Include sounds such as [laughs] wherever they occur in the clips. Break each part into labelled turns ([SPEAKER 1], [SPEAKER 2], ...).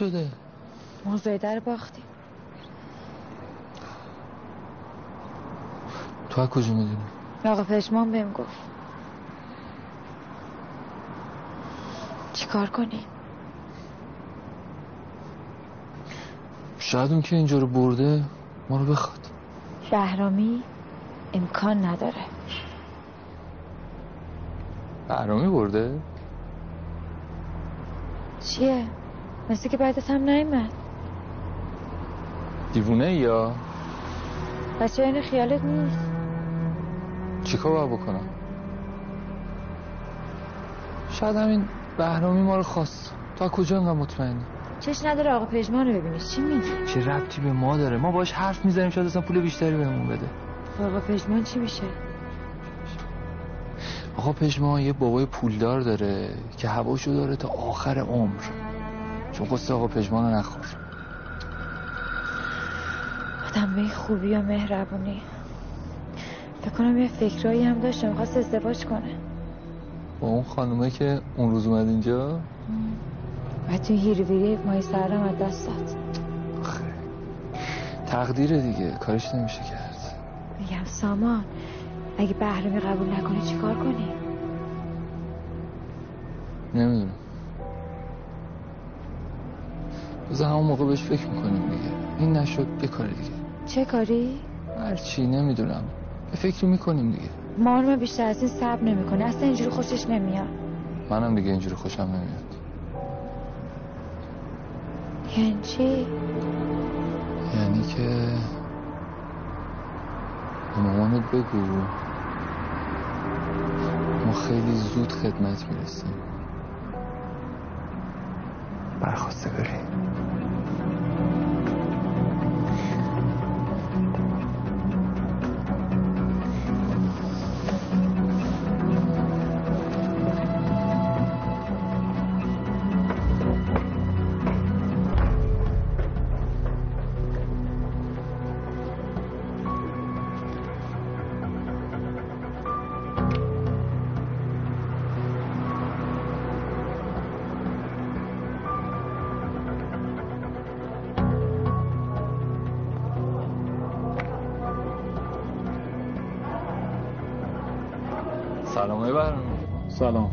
[SPEAKER 1] شده؟
[SPEAKER 2] موضوع رو باختیم
[SPEAKER 1] تو از کجا می‌دونی؟
[SPEAKER 2] آقا پشمان بهم گفت چیکار کنیم؟
[SPEAKER 1] شاید اون که اینجا رو برده ما رو بخواد
[SPEAKER 2] بهرامی امکان نداره
[SPEAKER 1] بهرامی برده؟
[SPEAKER 2] چیه؟ مثل که بعد هم نیمد
[SPEAKER 1] دیوونه یا؟
[SPEAKER 2] بچه این خیالت نیست
[SPEAKER 1] چیکار باید بکنم؟ شاید همین بهرامی ما رو خواست تا کجا انقدر مطمئنی؟
[SPEAKER 2] چش نداره آقا پژمان رو ببینیش چی میگی؟
[SPEAKER 1] چه ربطی به ما داره ما باش حرف می‌زنیم شاید اصلا پول بیشتری بهمون بده
[SPEAKER 2] آقا پژمان چی میشه؟
[SPEAKER 1] آقا پژمان یه بابای پولدار داره که هواشو داره تا آخر عمر چون قصه آقا پژمان رو نخور.
[SPEAKER 2] آدم به خوبی و مهربونی. فکر کنم یه فکرایی هم داشته می‌خواست ازدواج کنه.
[SPEAKER 1] با اون خانومه که اون روز اومد اینجا؟
[SPEAKER 2] و تو هیرویری مای سرم از دست داد.
[SPEAKER 1] تقدیره دیگه. کارش نمیشه کرد.
[SPEAKER 2] میگم سامان اگه بهرمی قبول نکنی چیکار کنی؟
[SPEAKER 1] نمی‌دونم. بذار همون موقع بهش فکر می‌کنیم دیگه. این نشد یه کار دیگه.
[SPEAKER 2] چه کاری؟
[SPEAKER 1] هرچی نمی‌دونم. به فکری می‌کنیم دیگه.
[SPEAKER 2] مارم بیشتر از این صبر نمی‌کنه. اصلا اینجوری خوشش نمیاد.
[SPEAKER 1] منم دیگه اینجوری خوشم نمیاد.
[SPEAKER 2] یعنی چی؟
[SPEAKER 1] یعنی که به مامانت بگو. ما خیلی زود خدمت می‌رسیم. برخواسته سلام برنامه.
[SPEAKER 3] سلام.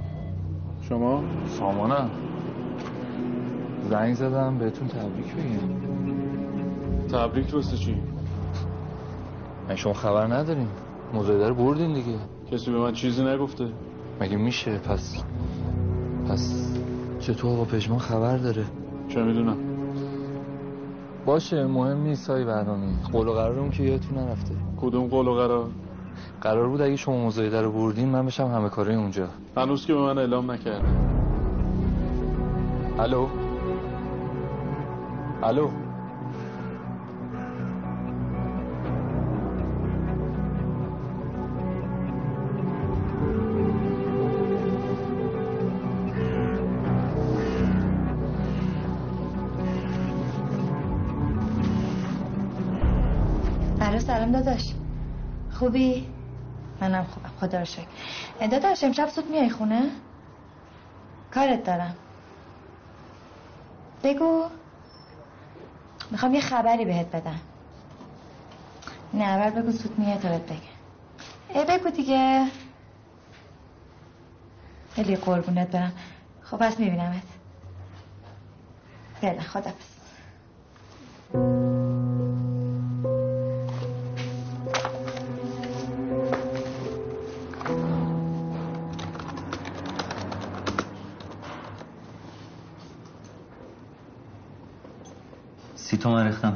[SPEAKER 3] شما؟
[SPEAKER 1] سامانم زنگ زدم بهتون تبریک بگم.
[SPEAKER 3] تبریک واسه چی؟
[SPEAKER 1] من شما خبر نداریم مزایده رو بردین دیگه.
[SPEAKER 3] کسی به من چیزی نگفته؟
[SPEAKER 1] مگه میشه؟ پس پس چطور آقا پژمان خبر داره؟
[SPEAKER 3] چه می‌دونم.
[SPEAKER 1] باشه مهم نیست های برنامه. قول و قرارمون که یادتون نرفته.
[SPEAKER 3] کدوم قول و قرار؟
[SPEAKER 1] قرار بود اگه شما مزایده رو بردین من بشم همه کاره اونجا.
[SPEAKER 3] هنوز که به من اعلام نکرده
[SPEAKER 1] الو؟ الو؟
[SPEAKER 2] الو سلام داداش. خوبی؟ خدا رو شکر. داداش امشب زود میای خونه؟ کارت دارم. بگو. می‌خوام یه خبری بهت بدم. نه اول بگو زود میای تا بهت بگم. بگو دیگه. خیلی قربونت برم. خب پس میبینمت. بله خدا پس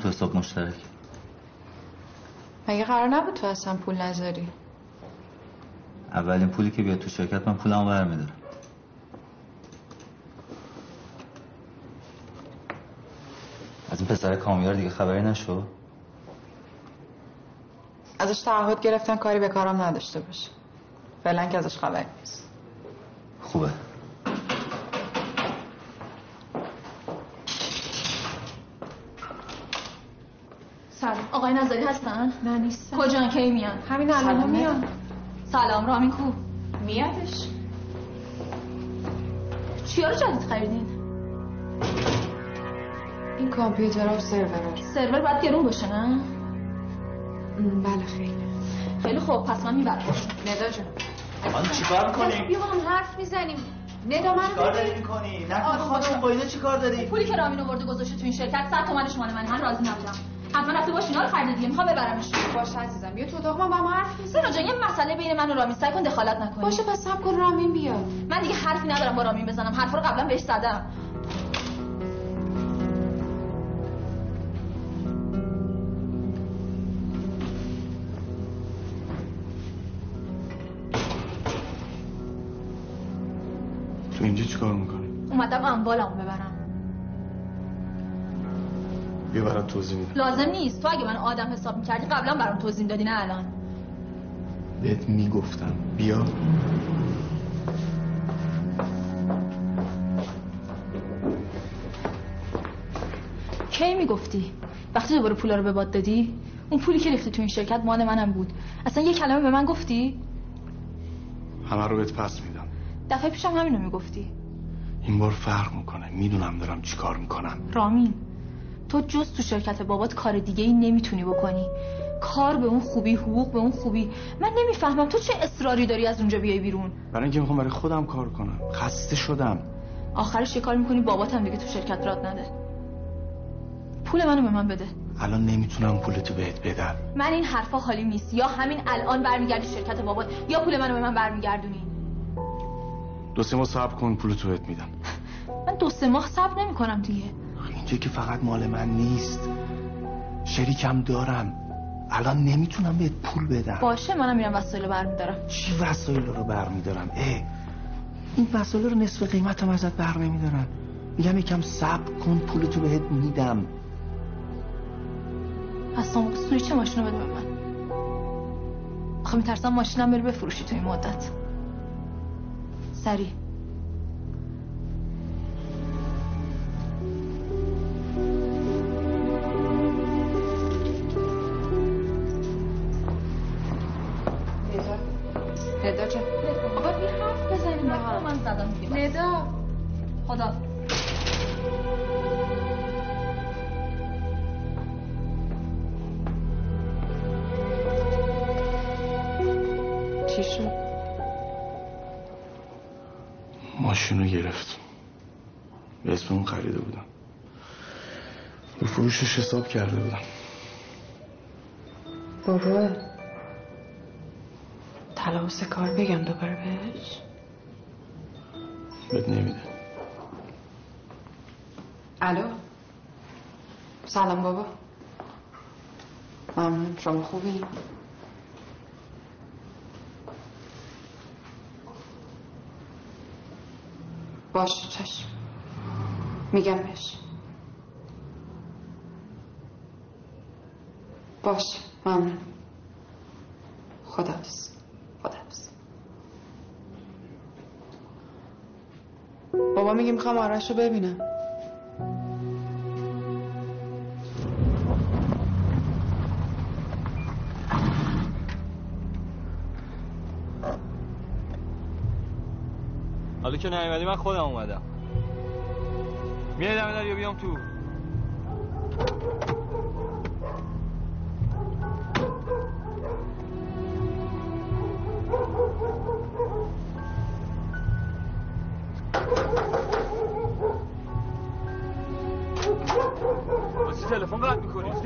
[SPEAKER 4] تو حساب مشترک.
[SPEAKER 5] مگه قرار نبود تو اصلا پول نذاری؟
[SPEAKER 4] اولین پولی که بیاد تو شرکت من پولمو برمیدارم. از این پسر کامیار دیگه خبری نشو.
[SPEAKER 5] ازش تعهد گرفتن کاری به کارم نداشته باشه. فعلا که ازش خبری نیست.
[SPEAKER 4] خوبه
[SPEAKER 6] سلام نظری هستن؟
[SPEAKER 5] نه نیست
[SPEAKER 6] کجان کی میان؟
[SPEAKER 5] همین الان میان.
[SPEAKER 6] سلام رامین کو.
[SPEAKER 5] میادش.
[SPEAKER 6] چیا رو جدید خریدین؟
[SPEAKER 5] این کامپیوترها و سرورها
[SPEAKER 6] سرور باید گرون باشه نه؟
[SPEAKER 5] بله خیلی.
[SPEAKER 6] خیلی خوب پس من می‌برم.
[SPEAKER 5] ندا جون
[SPEAKER 7] خانم چیکار می‌کنی؟
[SPEAKER 6] بیا با هم حرف می‌زنیم.
[SPEAKER 5] ندا من
[SPEAKER 7] چیکار داری می‌کنی؟ نکن خانم با اینا چیکار داری؟
[SPEAKER 6] پولی که رامین آورده گذاشته تو این شرکت 100 تومنش مال من. من راضی نبودم. حتما رفته باش اینا رو خریده دیگه می‌خوام ببرمش.
[SPEAKER 5] باشه عزیزم بیا تو اتاق. ما با هم حرف
[SPEAKER 6] سینا جان یه مسئله بین من و رامین سعی کن دخالت نکنی.
[SPEAKER 5] باشه پس سب کن رامین بیاد.
[SPEAKER 6] من دیگه حرفی ندارم با رامین بزنم. حرفا رو قبلا بهش زدم.
[SPEAKER 8] تو اینجا چیکار می‌کنی؟
[SPEAKER 6] اومدم اموالمو ببرم.
[SPEAKER 8] بیا برات توضیح میدم.
[SPEAKER 6] لازم نیست. تو اگه من آدم حساب می‌کردی قبلا برام توضیح دادی نه الان.
[SPEAKER 8] بهت می‌گفتم. بیا.
[SPEAKER 6] کی می‌گفتی؟ وقتی دوباره پولا رو به باد دادی؟ اون پولی که ریختی تو این شرکت مال منم بود. اصلا یه کلمه به من گفتی؟
[SPEAKER 8] همه رو بهت پس میدم.
[SPEAKER 6] دفعه پیشم همینو می‌گفتی.
[SPEAKER 8] این بار فرق می‌کنه. می‌دونم دارم چیکار می‌کنم.
[SPEAKER 6] رامین. تو جز تو شرکت بابات کار دیگه ای نمی‌تونی بکنی. کار به اون خوبی حقوق به اون خوبی. من نمی‌فهمم تو چه اصراری داری از اونجا بیای بیرون؟
[SPEAKER 8] برای اینکه می‌خوام برای خودم کار کنم. خسته شدم.
[SPEAKER 6] آخرش یه کار می‌کنی بابات هم دیگه تو شرکت راد نده. پول منو به من بده.
[SPEAKER 8] الان نمی‌تونم پولتو بهت بدم.
[SPEAKER 6] من این حرفا حالی نیست. یا همین الان برمیگردی شرکت بابات یا پول منو به من برمیگردونی.
[SPEAKER 8] دو سه ماه صبر کن پولتو بهت میدم.
[SPEAKER 6] من دو سه ماه صبر نمی‌کنم دیگه.
[SPEAKER 8] اینجا که فقط مال من نیست. شریکم دارم. الان نمی‌تونم بهت پول بدم.
[SPEAKER 6] باشه منم میرم وسایل برمیدارم.
[SPEAKER 8] چی وسایل رو برمیدارم؟ اه. این وسایل رو نصف قیمت هم ازت بر نمیدارم میگم یکم صبر کن پولتو بهت میدم.
[SPEAKER 6] پس سامو سویچ ماشین رو بده من؟ آخه میترسم ماشینم بری بفروشی تو این مدت. سریع
[SPEAKER 8] فروشش حساب کرده بودم.
[SPEAKER 5] بابا. تلامس کار بگم دوباره بهش.
[SPEAKER 8] بهت نمیده
[SPEAKER 5] الو. سلام بابا. ممنون. شما خوبی؟ باش چشم. میگم بهش. باش. ممنون. خداحافظ. خداحافظ. بابا میگه می‌خوام آرش رو ببینم.
[SPEAKER 9] حالا که نیومدی من خودم اومدم. میای در یا بیام تو؟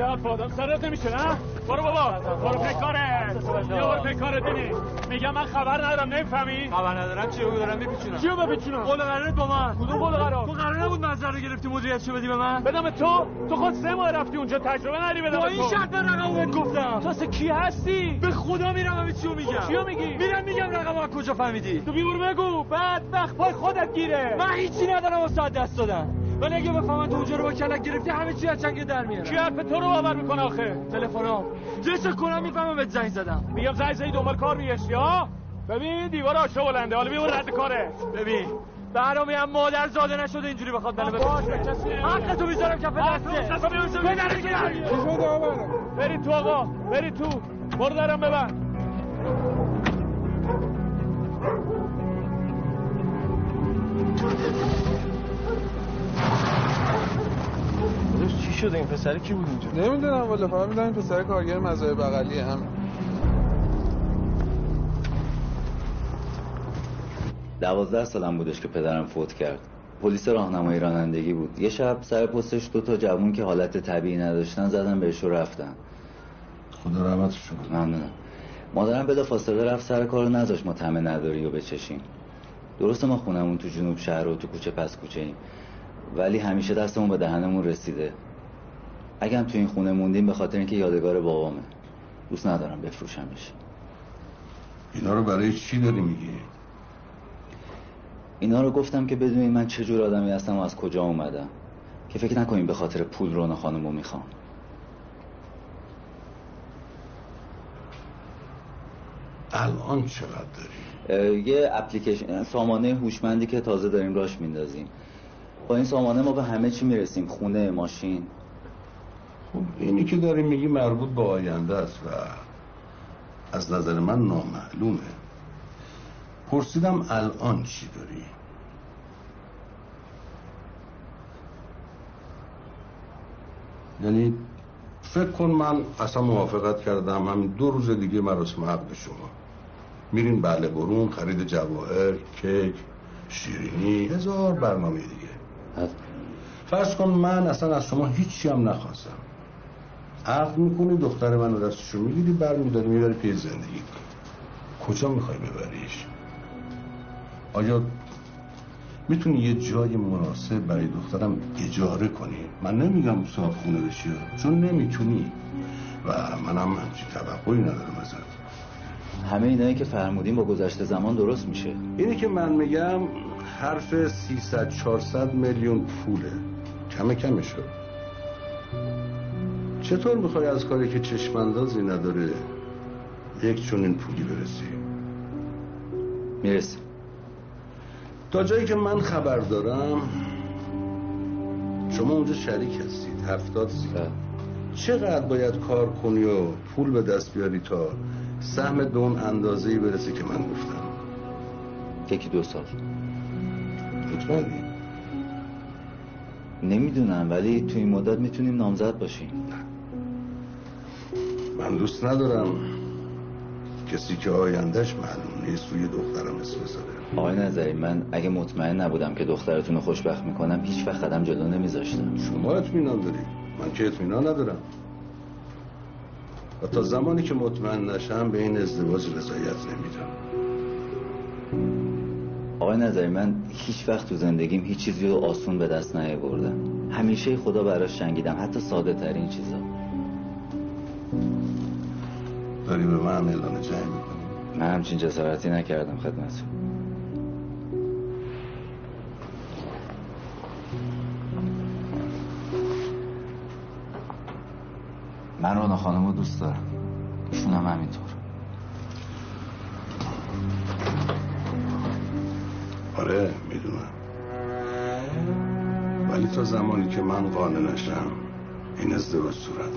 [SPEAKER 8] حرف آدم سرت نمیشه نه برو بابا. برو پکاره بیا برو پکاره بینی. میگم من خبر ندارم نمی‌فهمی؟
[SPEAKER 9] خبر ندارم. چی رو دارم میپیچونم.
[SPEAKER 8] چیو بپیچونم؟
[SPEAKER 9] قول قراره با من.
[SPEAKER 8] کدوم قول قرار؟
[SPEAKER 9] تو قرار نبود رو گرفتی مدیریت شو بدی به من؟
[SPEAKER 8] بدم به تو. تو خود سه ماه رفتی اونجا تجربه نداری بدم
[SPEAKER 9] با این شرط من رقم بهت گفتم.
[SPEAKER 8] تو اصلا کی هستی؟
[SPEAKER 9] به خدا میرم همه چیو میگم.
[SPEAKER 8] چیو میگی؟
[SPEAKER 9] میرم میگم رقم از کجا فهمیدی؟
[SPEAKER 8] تو بیور بگو. بدبخت پای خودت گیره.
[SPEAKER 9] من هیچی ندارم واسه دست دادن. ولی اگه بفهمن تو اونجا رو با کلک گرفتی همه چی از چنگ در میارم
[SPEAKER 8] کی حرف تو رو باور می‌کنه آخه؟
[SPEAKER 9] تلفنام جسه کنم می‌فهمم بهت زنگ زدم.
[SPEAKER 8] میگم زنگ زدی دنبال کار میگشتی ها؟ ببین دیوار آشا بلنده حالا بیا رد کاره.
[SPEAKER 9] ببین. برنامه هم مادر زاده نشده اینجوری بخواد منو
[SPEAKER 8] کسی
[SPEAKER 9] حق تو می‌ذارم کف دسته
[SPEAKER 8] برید تو آقا؟ برید تو برو درم ببند
[SPEAKER 9] داداش
[SPEAKER 8] شده این پسر کی بود اینجا؟
[SPEAKER 3] نمی‌دونم والا فقط می‌دونم این پسر کارگر مزای بغلی هم.
[SPEAKER 4] دوازده سالم بودش که پدرم فوت کرد. پلیس راهنمایی رانندگی بود. یه شب سر پستش دو تا جوون که حالت طبیعی نداشتن زدن بهش و رفتن.
[SPEAKER 10] خدا رحمتش کنه.
[SPEAKER 4] ممنونم. مادرم بلا فاصله رفت سر کارو نذاشت ما تمه نداری و بچشیم. درسته ما خونمون تو جنوب شهر و تو کوچه پس کوچه ایم. ولی همیشه دستمون به دهنمون رسیده. اگه هم تو این خونه موندیم به خاطر اینکه یادگار بابامه. دوست ندارم بفروشمش.
[SPEAKER 10] اینا رو برای چی داری میگی؟
[SPEAKER 4] اینا رو گفتم که بدونین من چه جور آدمی هستم و از کجا اومدم. که فکر نکنین به خاطر پول رونا خانم رو می‌خوام.
[SPEAKER 10] الان چقدر داری؟
[SPEAKER 4] یه اپلیکیشن سامانه هوشمندی که تازه داریم راش میندازیم. با این سامانه ما به همه چی می‌رسیم. خونه ماشین.
[SPEAKER 10] خب اینی که داری میگی مربوط به آینده است و از نظر من نامعلومه. پرسیدم الان چی داری؟ یعنی فکر کن من اصلا موافقت کردم. همین دو روز دیگه مراسم عقد شما. میرین بله برون خرید جواهر کیک شیرینی هزار برنامه دیگه. فرض کن من اصلا از شما هیچی هم نخواستم. عقد می‌کنی دختر من رو دستشو می‌گیری برمیداری می‌بری پی زندگی. کجا می‌خوای ببریش؟ آیا می‌تونی یه جای مناسب برای دخترم اجاره کنی؟ من نمیگم صاحب خونه بشی چون نمی‌تونی. و منم همچین توقعی ندارم ازت.
[SPEAKER 4] همه اینایی که فرمودیم با گذشته زمان درست میشه.
[SPEAKER 10] اینی که من میگم حرف 300 400 میلیون پوله. کمه کمه شد چطور می‌خوای از کاری که چشماندازی نداره یک چون این پولی برسی؟
[SPEAKER 4] می‌رسی
[SPEAKER 10] تا جایی که من خبر دارم شما اونجا شریک هستید هفتاد سی. چقدر باید کار کنی و پول به دست بیاری تا سهم دون اندازه ای برسی که من گفتم؟
[SPEAKER 4] یکی دو سال.
[SPEAKER 10] مطمئنی
[SPEAKER 4] نمی‌دونم ولی تو این مدت می‌تونیم نامزد باشیم.
[SPEAKER 10] من دوست ندارم. کسی که آیندهش معلوم نیست روی دخترم اسم بذاره.
[SPEAKER 4] آقای نظری من اگه مطمئن نبودم که دخترتون رو خوشبخت می‌کنم هیچ وقت قدم جلو نمیذاشتم.
[SPEAKER 10] شما اطمینان داری. من که اطمینان ندارم. و تا زمانی که مطمئن نشم به این ازدواج رضایت نمیدم.
[SPEAKER 4] آقای نظری من هیچ وقت تو زندگیم هیچ چیزی رو آسون به دست نیاوردم. همیشه خدا براش شنگیدم حتی ساده ترین چیزا.
[SPEAKER 10] داری به من اعلان جنگ می‌کنی
[SPEAKER 4] من همچین جسارتی نکردم خدمت من رانا خانم رو دوست دارم. ایشون هم همینطور.
[SPEAKER 10] آره می‌دونم. ولی تا زمانی که من قانع نشم این ازدواج صورت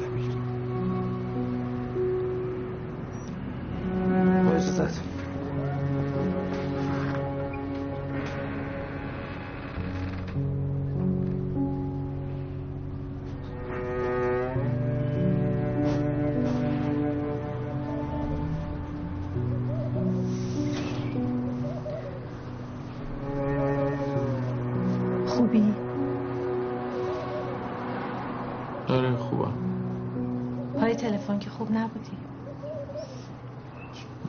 [SPEAKER 11] آره خوبم.
[SPEAKER 6] پای تلفن که خوب نبودی.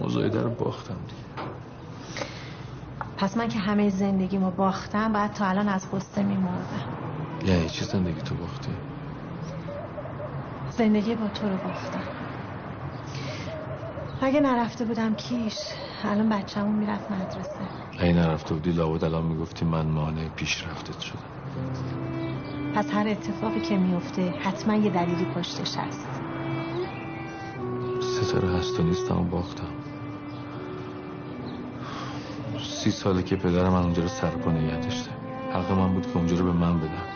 [SPEAKER 11] مزایده رو باختم دیگه.
[SPEAKER 6] پس من که همه زندگیمو باختم بعد تا الان از قصه میمردم
[SPEAKER 11] یعنی چی زندگی تو باختی؟
[SPEAKER 6] زندگی با تو رو باختم. اگه نرفته بودم کیش الان بچه‌مون می‌رفت مدرسه.
[SPEAKER 11] اگه نرفته بودی لابد الان می‌گفتی من مانع پیشرفتت شدم.
[SPEAKER 6] پس هر اتفاقی که میفته حتما یه دلیلی پشتش هست.
[SPEAKER 11] ستاره هست و نیستم باختم. سی ساله که پدرم من اونجا رو سرپا نگه داشته. حق من بود که اونجا رو به من بدم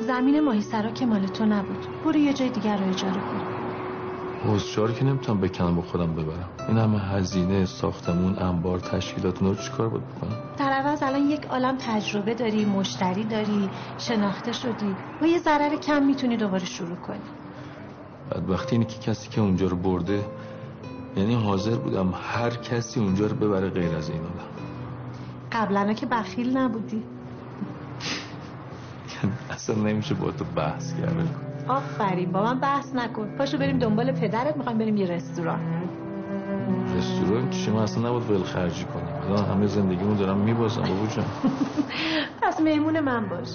[SPEAKER 6] زمین ماهی سرا که مال تو نبود. برو یه جای دیگر رو اجاره کن.
[SPEAKER 11] حوزچار که نمی‌تونم بکنم با خودم ببرم. این همه هزینه ساختمون انبار تشکیلات رو چیکار باید بکنم؟
[SPEAKER 12] در عوض الان یک عالم تجربه داری مشتری داری شناخته شدی. و یه ضرر کم می‌تونی دوباره شروع کنی.
[SPEAKER 11] بعد وقتی اینه که کسی که اونجا رو برده یعنی حاضر بودم هر کسی اونجا رو ببره غیر از این آدم.
[SPEAKER 12] قبلا که بخیل نبودی. [laughs]
[SPEAKER 11] اصلا نمیشه با تو بحث کرد.
[SPEAKER 12] آفرین با من بحث نکن. پاشو بریم دنبال پدرت می‌خوایم بریم یه رستوران.
[SPEAKER 11] رستوران چی؟ من اصلا نبود ول خرجی کنم. الان همه زندگیمو دارم میبازم بابا جان. [laughs]
[SPEAKER 12] پس میمون من باش.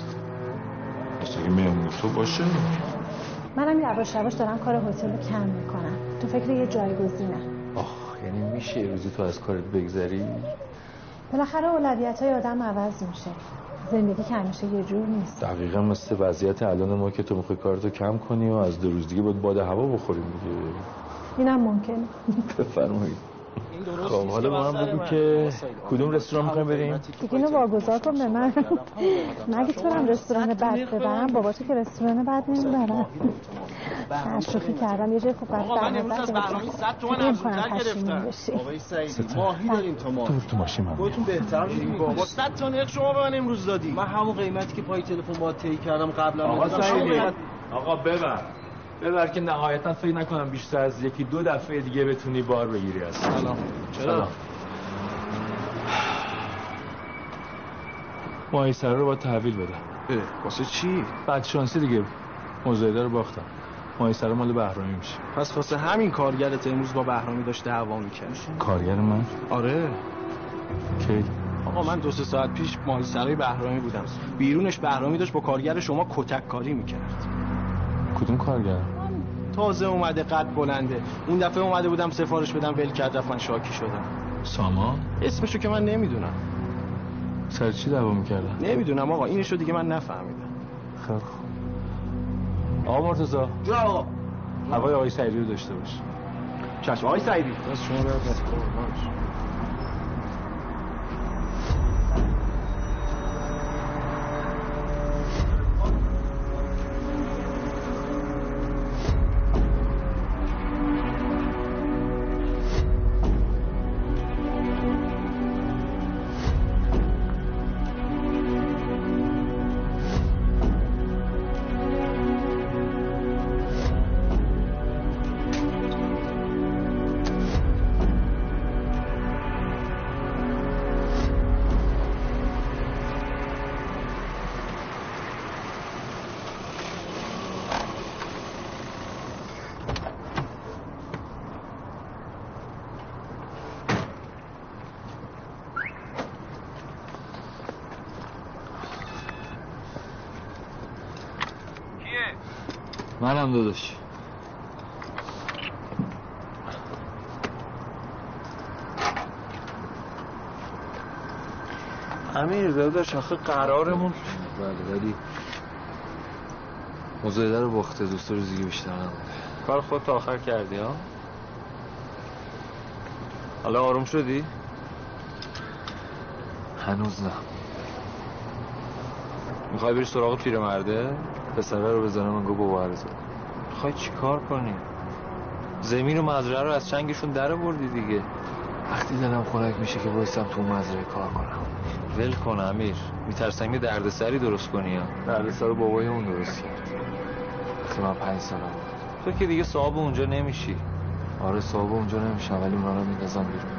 [SPEAKER 11] مثل اگه مهمون تو باشه.
[SPEAKER 12] منم یواش یواش دارم کار هتل رو کم می‌کنم. تو فکر یه جایگزینم
[SPEAKER 11] آخ یعنی میشه یه روزی تو از کارت بگذری؟
[SPEAKER 12] بالاخره اولویت های آدم عوض میشه. زندگی که همیشه یه جور نیست.
[SPEAKER 11] دقیقا مثل وضعیت الان ما که تو می‌خوای کارتو کم کنی و از دو روز دیگه باید باد هوا بخوریم دیگه.
[SPEAKER 12] اینم ممکنه. [laughs]
[SPEAKER 11] بفرمایید. خب حالا با هم بگو که کدوم رستوران می‌خوایم بریم؟
[SPEAKER 12] دیگه اینو واگذار کن به من. مگه [laughs] تو هم رستوران بد ببرم بابا تو که رستوران بد نمی‌برم شوخی کردم یه جای خوب رفت
[SPEAKER 13] آقا من امروز از برنامه 100 تومن ارزونتر گرفتم. آقای سعیدی ماهی داریم تا ماه.
[SPEAKER 11] دور تو ماشین من.
[SPEAKER 13] خودتون بهتر می‌دونید. بابا 100 تا نرخ شما به من امروز دادی. من همون قیمتی که پای تلفن با طی کردم قبلا
[SPEAKER 1] آقا. سعیدی آقا ببر. ببر که نهایتا فکر نکنم بیشتر از یکی دو دفعه دیگه بتونی بار بگیری از
[SPEAKER 13] سلام. چرا؟
[SPEAKER 1] سلام. ماهی سر رو باید تحویل بدم
[SPEAKER 13] واسه چی؟
[SPEAKER 1] بعد شانسی دیگه. مزایده رو باختم. ماهی سر مال بهرامی میشه.
[SPEAKER 13] پس واسه همین کارگرت امروز با بهرامی داشت دعوا می‌کرد
[SPEAKER 11] کارگر من؟
[SPEAKER 13] آره.
[SPEAKER 11] کی؟
[SPEAKER 13] آقا من دو سه ساعت پیش ماهی سرای بهرامی بودم. بیرونش بهرامی داشت با کارگر شما کتک کاری می‌کرد.
[SPEAKER 11] کدوم کارگر
[SPEAKER 13] تازه اومده قد بلنده. اون دفعه اومده بودم سفارش بدم ول کرد رفت من شاکی شدم.
[SPEAKER 11] سامان؟
[SPEAKER 13] اسمشو که من نمی‌دونم.
[SPEAKER 11] سر چی دعوا می‌کردن؟
[SPEAKER 13] نمی‌دونم آقا اینشو دیگه من نفهمیدم.
[SPEAKER 11] خوب آقا مرتضی.
[SPEAKER 13] جا. آقا
[SPEAKER 11] هوای آقای سعیدی رو داشته باش.
[SPEAKER 13] چشم آقای سعیدی. دست شما رو
[SPEAKER 11] منم داداش
[SPEAKER 13] امیر داداش آخه قرارمون
[SPEAKER 11] بله ولی مزایده رو باخته دوست روز دیگه بیشتر نبود
[SPEAKER 1] کار خودت آخر کردی ها حالا آروم شدی
[SPEAKER 11] هنوز نه
[SPEAKER 1] می‌خوای بری سراغ پیرمرده
[SPEAKER 11] پسره رو بزنم من گو بابرزه
[SPEAKER 1] می‌خوای چیکار کنی؟ زمین و مزرعه رو از چنگشون در بردی دیگه.
[SPEAKER 11] وقتی دلم خنک میشه که بایستم تو مزرعه کار کنم.
[SPEAKER 1] ول کن امیر. میترسم یه دردسری درست کنی ها.
[SPEAKER 11] دردسر رو بابای اون درست کرد. وقتی من پنج سالم
[SPEAKER 1] تو که دیگه صاحب اونجا نمیشی.
[SPEAKER 11] آره صاحب اونجا نمیشم ولی اونا رو میندازم بیرون.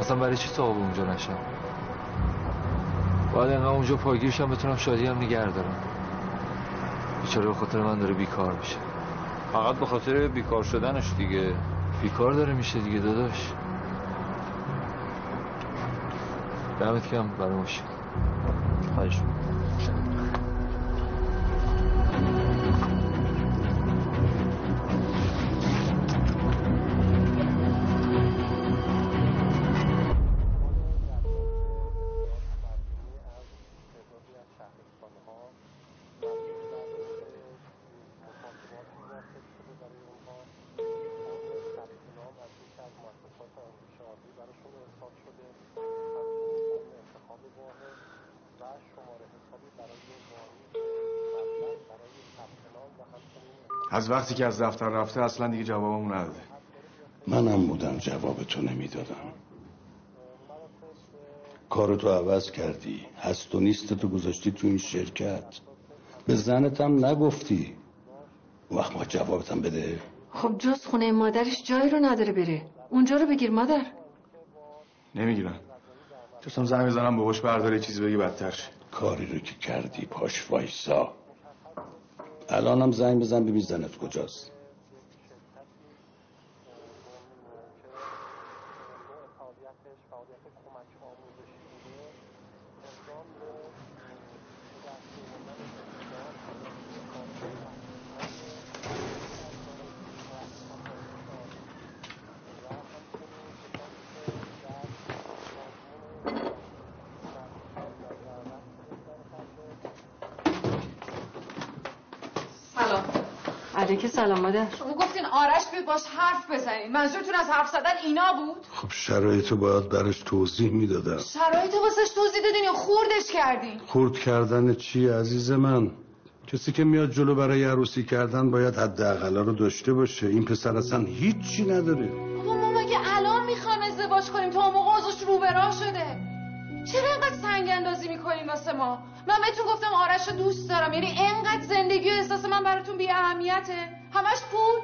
[SPEAKER 11] اصلا برای چی صاحب اونجا نشم؟ باید انقدر اونجا پایگیرشم بتونم شادی هم نگه دارم. بیچاره به خاطر من داره بیکار میشه.
[SPEAKER 1] فقط به خاطر بیکار شدنش دیگه.
[SPEAKER 11] بیکار داره میشه دیگه داداش. دمت کم برای ماشین
[SPEAKER 1] خواهش
[SPEAKER 8] از وقتی که از دفتر رفته اصلا دیگه جوابمون نداده.
[SPEAKER 10] منم بودم جواب تو نمی‌دادم. کارتو عوض کردی. هست و نیست تو گذاشتی تو این شرکت. به زنتم نگفتی. وقت ما جوابتم بده.
[SPEAKER 14] خب جز خونه مادرش جایی رو نداره بره. اونجا رو بگیر مادر.
[SPEAKER 8] نمی‌گیرن داشتم زنگ بزنم باباش برداره چیزی بگی بدتر.
[SPEAKER 10] کاری رو که کردی پاش وایسا. الانم زنگ بزن ببین زنت کجاست
[SPEAKER 14] سلام علیک سلام مادر.
[SPEAKER 7] شما گفتین آرش بیاد باش حرف بزنین. منظورتون از حرف زدن اینا بود؟
[SPEAKER 10] خب شرایطو باید برش توضیح می‌دادم.
[SPEAKER 7] شرایط واسش توضیح دادین یا خوردش کردین؟
[SPEAKER 10] خورد کردن چی عزیز من؟ کسی که میاد جلو برای عروسی کردن باید حداقل رو داشته باشه. این پسر اصلا هیچی نداره.
[SPEAKER 7] بابا ما مگه الان می‌خوایم ازدواج کنیم؟ تا اون موقع اوضاعش رو به راه شده. چرا اینقدر سنگ اندازی می‌کنین واسه ما؟ من بهتون گفتم آرش رو دوست دارم. یعنی اینقدر زندگی و احساس من براتون بی اهمیته همش پول.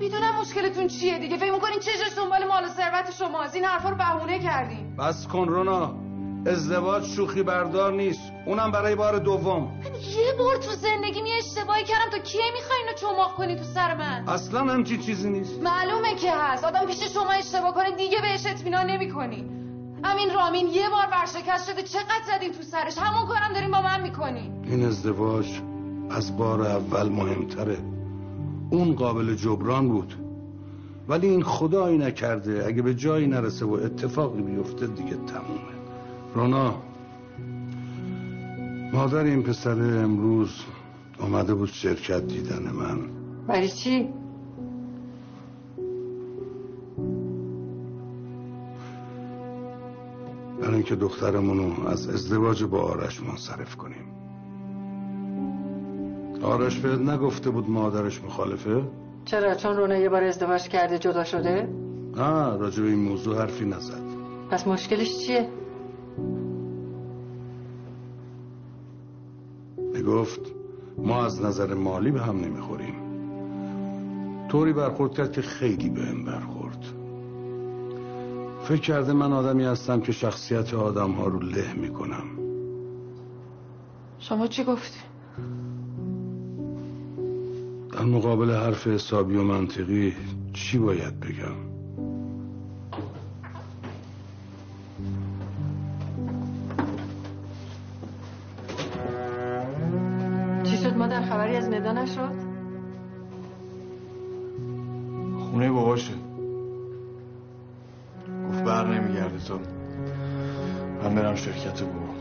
[SPEAKER 7] می‌دونم مشکلتون چیه دیگه. فکر می‌کنین چشش دنبال مال و ثروت شماست. این حرفا رو بهونه کردین.
[SPEAKER 10] بس کن رونا. ازدواج شوخی بردار نیست. اونم برای بار دوم.
[SPEAKER 7] من یه بار تو زندگی می اشتباهی کردم. تا کیه می‌خواین رو چماق کنی تو سر من؟
[SPEAKER 10] اصلا همچین چیزی نیست.
[SPEAKER 7] معلومه که هست. آدم پیش شما اشتباه کنه دیگه بهش اطمینان نمی‌کنی. همین رامین یه بار ورشکست شده چقدر زدین تو سرش؟ همون کارم دارین با من می‌کنی
[SPEAKER 10] این ازدواج از بار اول مهمتره. اون قابل جبران بود. ولی این خدایی نکرده. اگه به جایی نرسه و اتفاقی بیفته دیگه تمومه. رونا مادر این پسر امروز اومده بود شرکت دیدن من.
[SPEAKER 14] برای چی؟
[SPEAKER 10] برای اینکه دخترمونو از ازدواج با آرش منصرف کنیم. آرش بهت نگفته بود مادرش مخالفه؟
[SPEAKER 14] چرا چون رونا یه بار ازدواج کرده جدا شده؟
[SPEAKER 10] نه راجع به این موضوع حرفی نزد
[SPEAKER 14] پس مشکلش چیه؟
[SPEAKER 10] می‌گفت ما از نظر مالی به هم نمی‌خوریم طوری برخورد کرد که خیلی به هم برخورد فکر کرده من آدمی هستم که شخصیت آدم ها رو له می‌کنم
[SPEAKER 7] شما چی گفتی؟
[SPEAKER 10] در مقابل حرف حسابی و منطقی چی باید بگم؟
[SPEAKER 14] چی شد مادر؟ خبری از مدان نشد؟
[SPEAKER 8] خونه باباشه. گفت بر نمیگرده تو من برم شرکت بابا.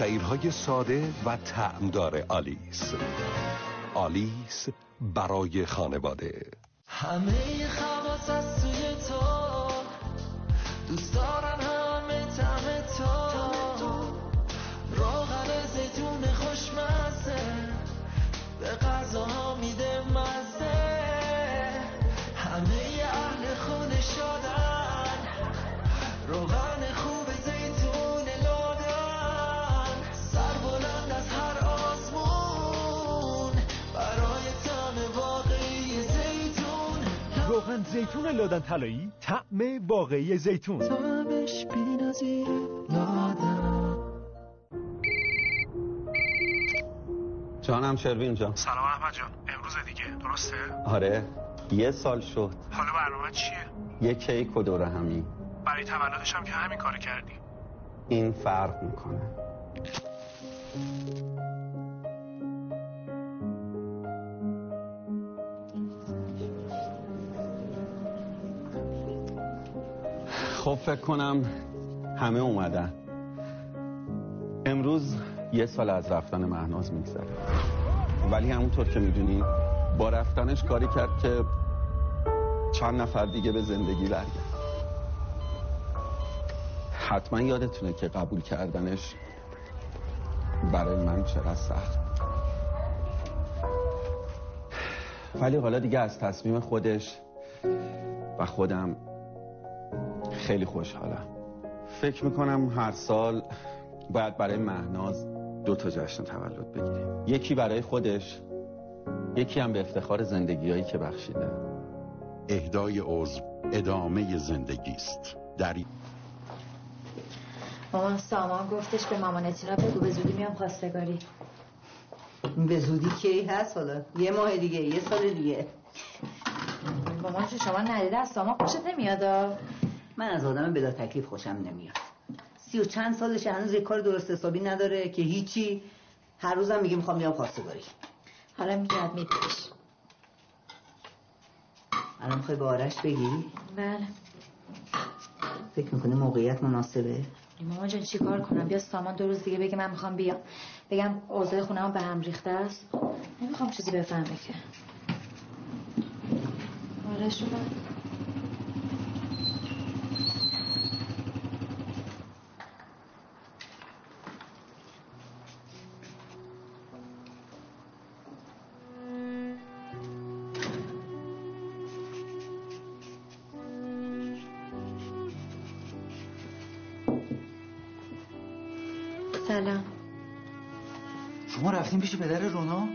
[SPEAKER 15] شعرهای ساده و تعمدار آلیس. آلیس برای خانواده.
[SPEAKER 16] همه خواست از سوی تو. دوست دارم همه تم تو. روغن زیتون خوشمزه. به غذا لادن طلایی؟ طعم واقعی زیتون.
[SPEAKER 13] طعمش بی‌نظیره لادن.
[SPEAKER 17] جانم شروین جان.
[SPEAKER 18] سلام احمد جان. امروز دیگه. درسته؟
[SPEAKER 17] آره. یه سال شد.
[SPEAKER 18] حالا برنامه چیه؟
[SPEAKER 17] یه کیک و دوره همی
[SPEAKER 18] برای تولدش هم که همین کارو کردی.
[SPEAKER 17] این فرق می‌کنه. خب فکر کنم همه اومدن. امروز یه سال از رفتن مهناز میگذره. ولی همونطور که می‌دونین با رفتنش کاری کرد که چند نفر دیگه به زندگی برگرد حتما یادتونه که قبول کردنش برای من چقدر سخت ولی حالا دیگه از تصمیم خودش و خودم خیلی خوشحالم. فکر می‌کنم هر سال باید برای مهناز دو تا جشن تولد بگیریم. یکی برای خودش یکی هم به افتخار زندگیایی که بخشیده.
[SPEAKER 19] اهدای عضو ادامه زندگی است. در
[SPEAKER 2] مامان سامان گفتش به مامان تینا بگو به زودی میام خواستگاری.
[SPEAKER 20] به زودی کی هست؟ حالا یه ماه دیگه یه سال دیگه.
[SPEAKER 2] مامان شما ندیده از سامان خوشت نمیاد؟
[SPEAKER 20] من از آدم بلا تکلیف خوشم نمیاد. سی و چند سالشه هنوز یه کار درست حسابی نداره که هیچی. هر روزم میگه می‌خوام بیام خواستگاری.
[SPEAKER 2] حالا میاد میبینیش
[SPEAKER 20] الان می‌خوای به آرش بگی؟
[SPEAKER 2] بله.
[SPEAKER 20] فکر می‌کنه موقعیت مناسبه؟
[SPEAKER 2] مامان جان چی کار کنم؟ بیا سامان دو روز دیگه بگه من می‌خوام بیام. بگم اوضاع خونه به هم ریخته است. نمی‌خوام چیزی بفهمه که. آرش اومد.
[SPEAKER 4] شما رفتین پیش پدر رونا.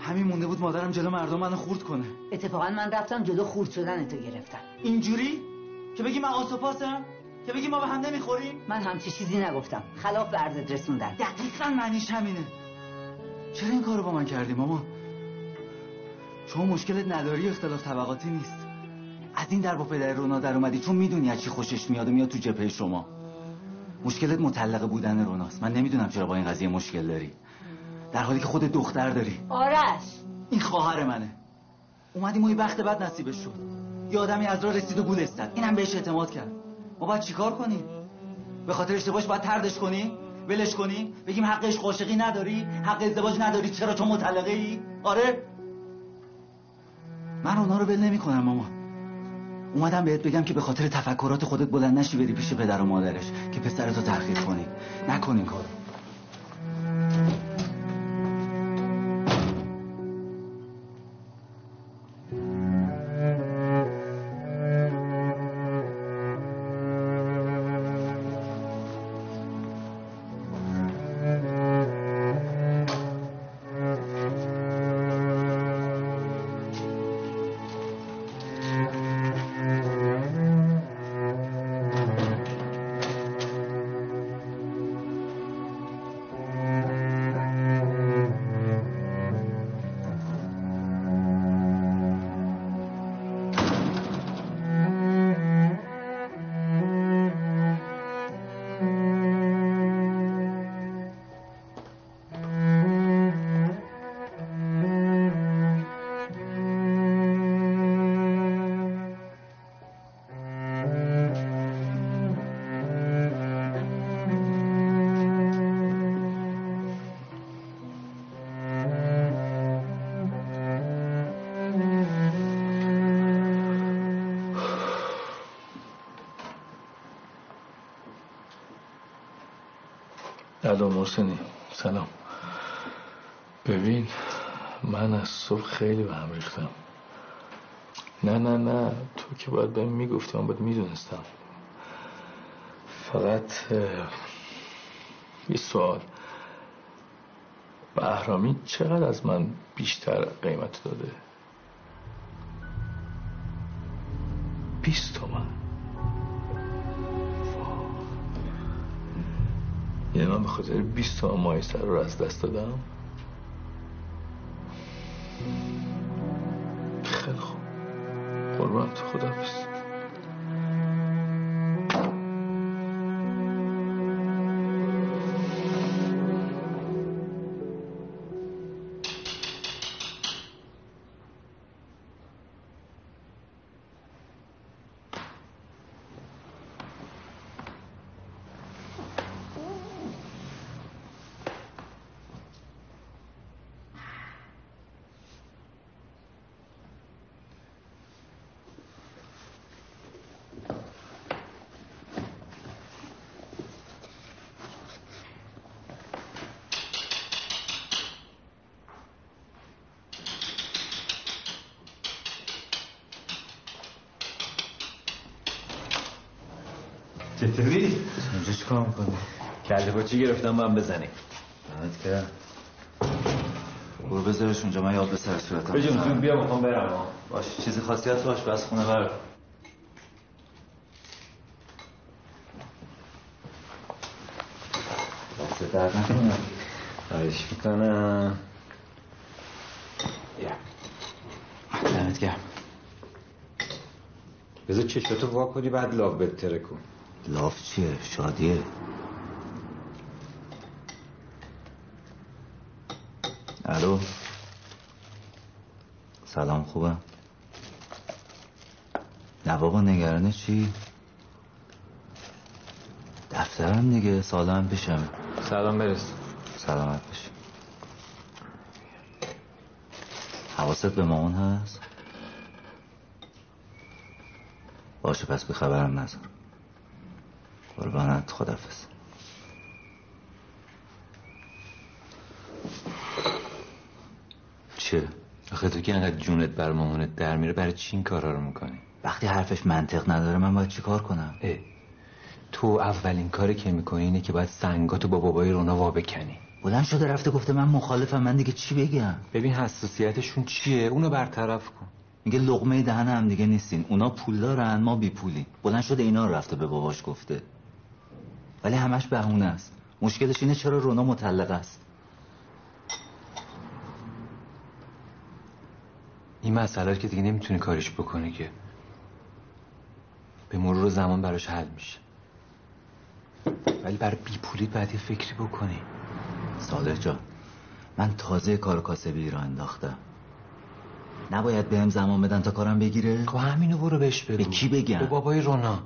[SPEAKER 4] همین مونده بود مادرم جلو مردم منو خورد کنه.
[SPEAKER 20] اتفاقا من رفتم جلو خورد شدن تو گرفتم.
[SPEAKER 4] اینجوری؟ که بگی من آسوپاسم؟ که بگی ما به هم نمی‌خوریم؟
[SPEAKER 20] من همچی چیزی نگفتم. خلاف به عرضت رسوندن
[SPEAKER 4] دقیقا معنیش همینه. چرا این کارو با من کردی ماما؟ شما مشکلت نداری اختلاف طبقاتی نیست. از این در با پدر رونا در اومدی چون می‌دونی از چی خوشش میاد و میاد تو جبهه شما. مشکلت مطلقه بودن روناست. من نمی‌دونم چرا با این قضیه مشکل داری. در حالی که خود دختر داری.
[SPEAKER 20] آرش.
[SPEAKER 4] این خواهر منه. اومدی ما بخت بد نصیبش شد. یه آدمی از راه رسید و گول استد. اینم بهش اعتماد کرد. ما باید چیکار کنیم؟ به خاطر اشتباهش باید تردش کنیم ولش کنیم بگیم حقش عاشقی نداری؟ حق ازدواج نداری؟ چرا تو مطلقه ای؟ آره. من اونا رو ول نمی‌کنم ماما. اومدم بهت بگم که به خاطر تفکرات خودت بلند نشی بری پیش پدر و مادرش که پسرتو تحقیر کنی. نکن این کارو.
[SPEAKER 11] محسنی سلام. ببین من از صبح خیلی به هم ریختم. نه نه نه. تو که باید بهم می‌گفتی من باید می‌دونستم. فقط یه سوال. بهرامی چقدر از من بیشتر قیمت داده؟ بیست تومن. یعنی من به خاطر بیست تومن مایستر رو از دست دادم. خیلی خوب. قربان تو خدا بیست
[SPEAKER 4] پاچی گرفتم با هم بزنیم دمت گرم برو بذارش اونجا من یاد به سر صورتم.
[SPEAKER 9] بجون زود بیا می‌خوام برم.
[SPEAKER 4] باش چیزی خاصی هست باش بس خونه بر دست درد نکنه. خواهش می‌کنم. دمت گرم.
[SPEAKER 17] بذار چشمتو وا کنی بعد لاف بتره کن
[SPEAKER 4] لاف چیه؟ شادیه. الو. سلام خوبم نه بابا نگرانه چی؟ دفترم دیگه سالم پیشم
[SPEAKER 9] سلام برس.
[SPEAKER 4] سلامت باشی حواست به مامان هست؟ باشه پس به خبرم نذار قربانت خدافز چه؟
[SPEAKER 21] آخه تو که انقدر جونت بر مامانت در میره برای چی این کارا رو می‌کنی؟
[SPEAKER 4] وقتی حرفش منطق نداره من باید چیکار کنم؟
[SPEAKER 21] اه. تو اولین کاری که می‌کنی اینه که باید سنگاتو با بابای رونا وا بکنی.
[SPEAKER 4] بلند شده رفته گفته من مخالفم من دیگه چی بگم؟
[SPEAKER 21] ببین حساسیتشون چیه؟ اونو برطرف کن.
[SPEAKER 4] میگه لقمه دهن هم دیگه نیستین. اونا پول دارن ما بی پولی. بلند شده اینا رو رفته به باباش گفته. ولی همش بهونه است. مشکلش اینه چرا رونا مطلقه است.
[SPEAKER 21] این مسئله که دیگه نمی‌تونی کارش بکنی که. به مرور زمان براش حل میشه. ولی برای بیپولی باید یه فکری بکنی.
[SPEAKER 4] صالح جان من تازه کار کاسبی را انداختم. نباید بهم زمان بدن تا کارم بگیره؟
[SPEAKER 21] خب همینو برو بهش بگو.
[SPEAKER 4] به کی بگم؟
[SPEAKER 21] به بابای رونا.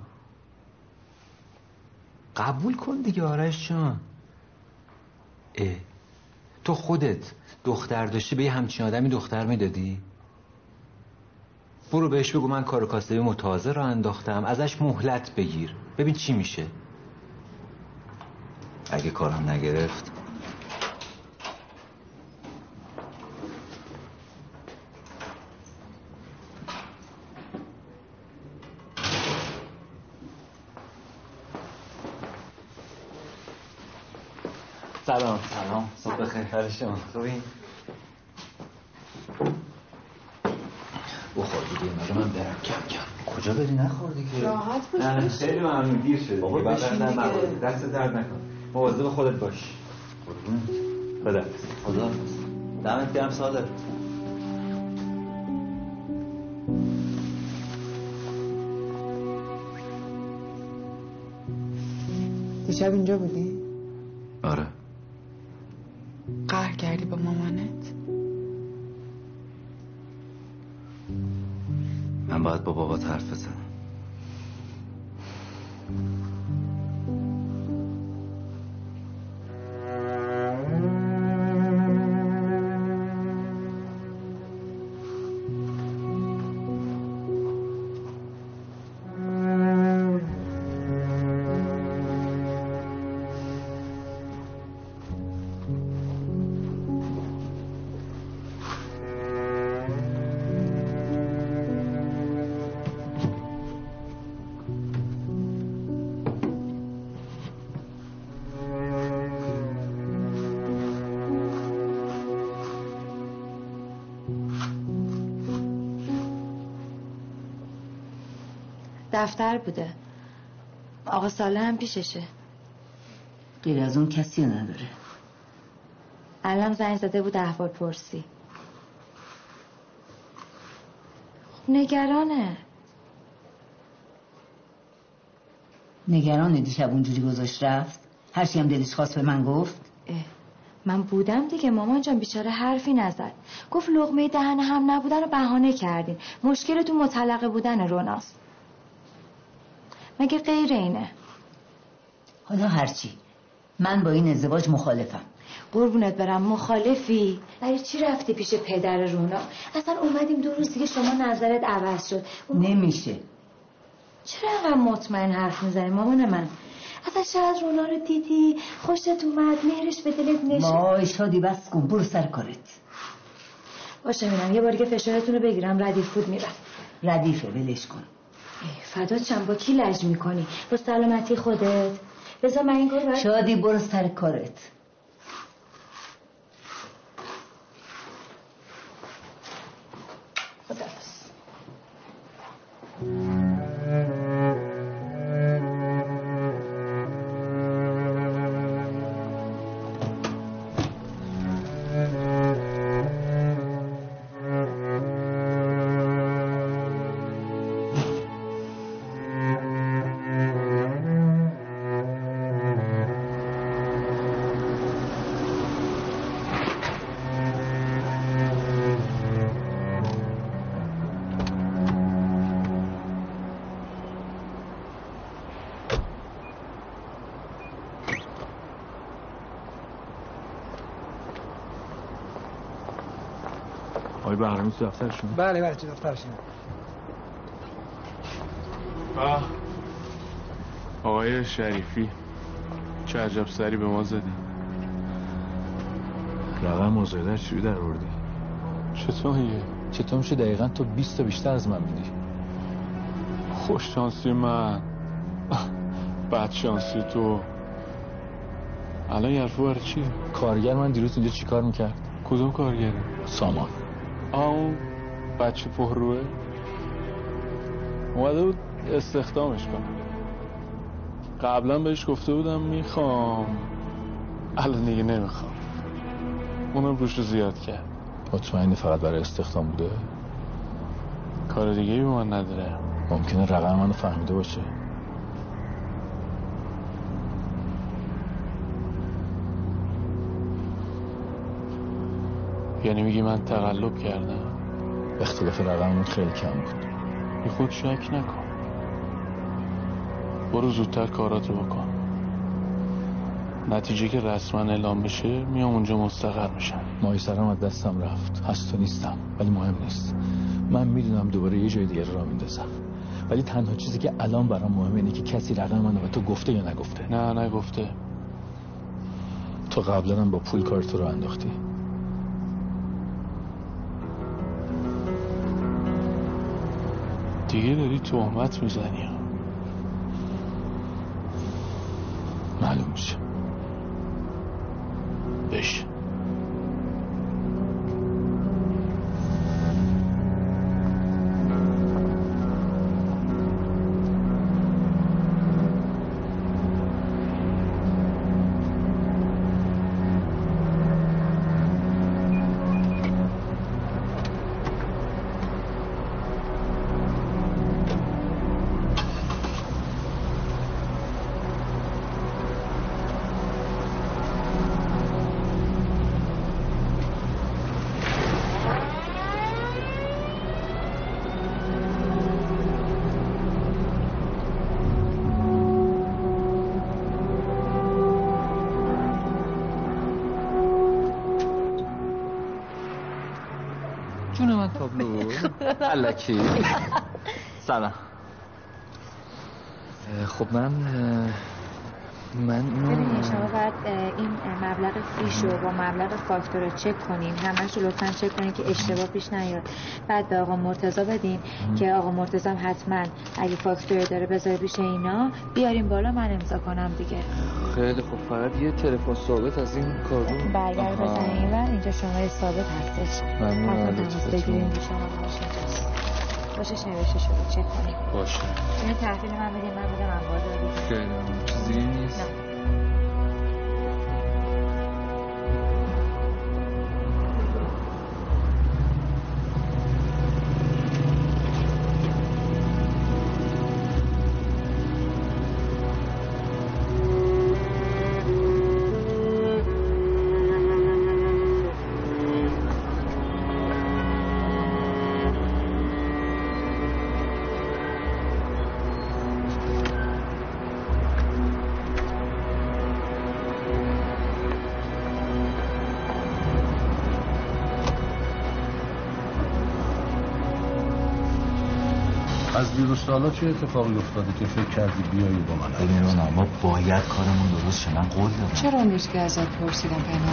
[SPEAKER 21] قبول کن دیگه آرش جان. اه. تو خودت دختر داشتی به یه همچین آدمی دختر می‌دادی؟ برو بهش بگو من کار کاسبی متازه را انداختم. ازش مهلت بگیر. ببین چی میشه.
[SPEAKER 4] اگه کارم نگرفت.
[SPEAKER 21] سلام.
[SPEAKER 4] سلام. صبح بخیر.
[SPEAKER 21] شما؟ خوبی
[SPEAKER 4] بخور دیگه اینا رو من برم کم کم کجا بری نخوردی که.
[SPEAKER 5] راحت باش.
[SPEAKER 21] خیلی ممنون دیر شد
[SPEAKER 4] بابا. بشین.
[SPEAKER 21] دست درد نکن. مواظب خودت باش. خدا
[SPEAKER 4] خدا دمت گرم صادق
[SPEAKER 5] دیشب اینجا بودی؟
[SPEAKER 4] من باید با بابات حرف بزنم.
[SPEAKER 2] دفتر بوده. آقا ساله هم پیششه.
[SPEAKER 20] غیر از اون کسی نداره.
[SPEAKER 2] الان زنگ زده بود احوال پرسی. خب نگرانه.
[SPEAKER 20] نگران دیشب اونجوری گذاشت رفت؟ هرچی هم دلش خواست به من گفت؟
[SPEAKER 2] اه، من بودم دیگه مامان جان بیچاره حرفی نزد. گفت لغمه دهن هم نبودن رو بهانه کردین. مشکلتون مطلقه بودن روناست. مگه غیر اینه؟
[SPEAKER 20] حالا هرچی. من با این ازدواج مخالفم.
[SPEAKER 2] قربونت برم مخالفی؟ برای چی رفتی پیش پدر رونا؟ اصلا اومدیم دو روز دیگه شما نظرت عوض شد.
[SPEAKER 20] نمیشه.
[SPEAKER 2] چرا انقدر مطمئن حرف می‌زنی مامان من؟ اصلا شاید رونا رو دیدی خوشت اومد مهرش به دلت نشد
[SPEAKER 20] وای شادی بس کن برو سر کارت.
[SPEAKER 2] باشه میرم یه باری که فشارتون رو بگیرم ردیف فود میرم
[SPEAKER 20] ردیفه ولش کن.
[SPEAKER 2] فدا چند با کی لج می‌کنی؟ با سلامتی خودت. بذار من این کار
[SPEAKER 20] شادی برو سر کارت.
[SPEAKER 11] بهرامی تو دفترشون
[SPEAKER 22] بله بله تو دفترشون
[SPEAKER 3] آه. آقای شریفی چه عجب سری به ما زدی.
[SPEAKER 11] رقم مزایده چی در آوردی؟
[SPEAKER 3] چطوریه
[SPEAKER 11] چطور میشه دقیقا تو 20 تا بیشتر از من میدی؟
[SPEAKER 3] خوش شانسی من. بد شانسی تو. الان یه حرفو برای چی؟
[SPEAKER 11] کارگر من دیروز اینجا چیکار می‌کرد؟
[SPEAKER 3] کدوم کارگره؟
[SPEAKER 11] سامان.
[SPEAKER 3] اون بچه پهروه اومده بود استخدامش کنم قبلا بهش گفته بودم می‌خوام. الان دیگه نمی‌خوام. اونم روش رو زیاد کرد.
[SPEAKER 11] مطمئنی فقط برای استخدام بوده؟
[SPEAKER 3] کار دیگه ای به من نداره.
[SPEAKER 11] ممکنه رقم منو فهمیده باشه.
[SPEAKER 3] یعنی میگی من تقلب کردم؟
[SPEAKER 11] اختلاف رقممون خیلی کم بود.
[SPEAKER 3] بی خود شک نکن. برو زودتر کاراتو بکن. نتیجه که رسما اعلام بشه میام اونجا مستقر میشم
[SPEAKER 11] ماهی سرم از دستم رفت. هست و نیستم ولی مهم نیست. من می‌دونم دوباره یه جای دیگه را میندازم. ولی تنها چیزی که الان برام مهمه اینه که کسی رقم منو به تو گفته یا نگفته.
[SPEAKER 3] نه نگفته.
[SPEAKER 11] تو قبلا هم با پول کار تو رو انداختی.
[SPEAKER 3] دیگه داری تهمت می‌زنی
[SPEAKER 11] معلوم میشه.
[SPEAKER 3] بش.
[SPEAKER 21] علکی. [laughs] سلام. خب من من
[SPEAKER 2] ببینید شما باید اه، این مبلغ فیش رو با مبلغ فاکتور رو چک کنین. همش رو لطفا چک کنین که اشتباه پیش نیاد. بعد به آقا مرتضا بدین که آقا مرتضا حتما اگه فاکتور داره بذاره پیش اینا. بیاریم بالا من امضا کنم دیگه.
[SPEAKER 21] خیلی خب فقط یه تلفن ثابت از این کارو.
[SPEAKER 2] برگرد. بزنین اینور اینجا شماره ثابت هستش.
[SPEAKER 21] ممنونم
[SPEAKER 2] حتما
[SPEAKER 21] از
[SPEAKER 2] دستخوشش نوشته شده. چک کنیم
[SPEAKER 11] باشه.
[SPEAKER 2] این تحویل من بدیم من بدم انبار داری
[SPEAKER 11] خیلی چیزی نیست؟
[SPEAKER 2] نه.
[SPEAKER 10] دیروز سالا چه اتفاقی افتاده که فکر کردی بیایی با من؟
[SPEAKER 21] ببین رونا ما باید کارمون درست شه. من قول دادم.
[SPEAKER 5] چرا اون روز که ازت پرسیدم کردی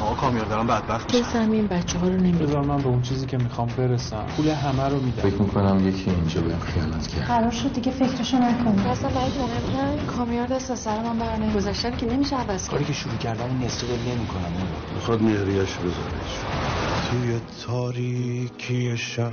[SPEAKER 3] آقا کامیار دارم بدبخت
[SPEAKER 5] تو همین بچه ها رو نمی‌دونم.
[SPEAKER 3] بذار من به اون چیزی که می‌خوام برسم. پول همه رو میدم.
[SPEAKER 11] فکر می‌کنم یکی اینجا بهم خیانت کرد.
[SPEAKER 6] قرار شد دیگه فکرشو نکنی
[SPEAKER 5] اصلا برای مهم کامیار دست از سر من برنه گذشتن که نمیشه عوض
[SPEAKER 21] کاری که شروع کردم نصف دل نمی‌کنم.
[SPEAKER 10] می‌خواد مهریش بذارش.
[SPEAKER 22] توی تاریکی شب.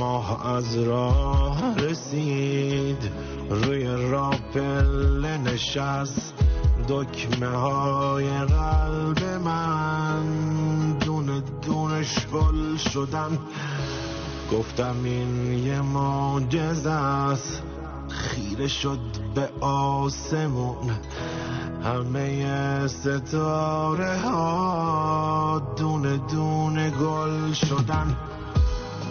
[SPEAKER 22] ماه از راه رسید روی راپل نشست. دکمه های قلب من دونه دونه شل شدن. گفتم این یه معجزه است. خیره شد به آسمون. همه ستاره ها دونه دونه گل شدن.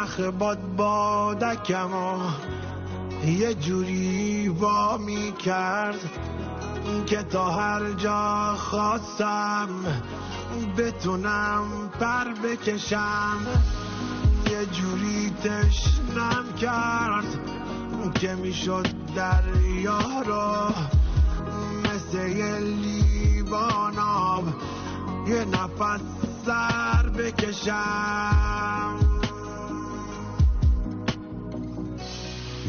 [SPEAKER 22] نخ باد و یه جوری وا می کرد که تا هر جا خواستم بتونم پر بکشم. یه جوری تشنم کرد که می‌شد دریا رو مثل یه لیوان یه نفس سر بکشم.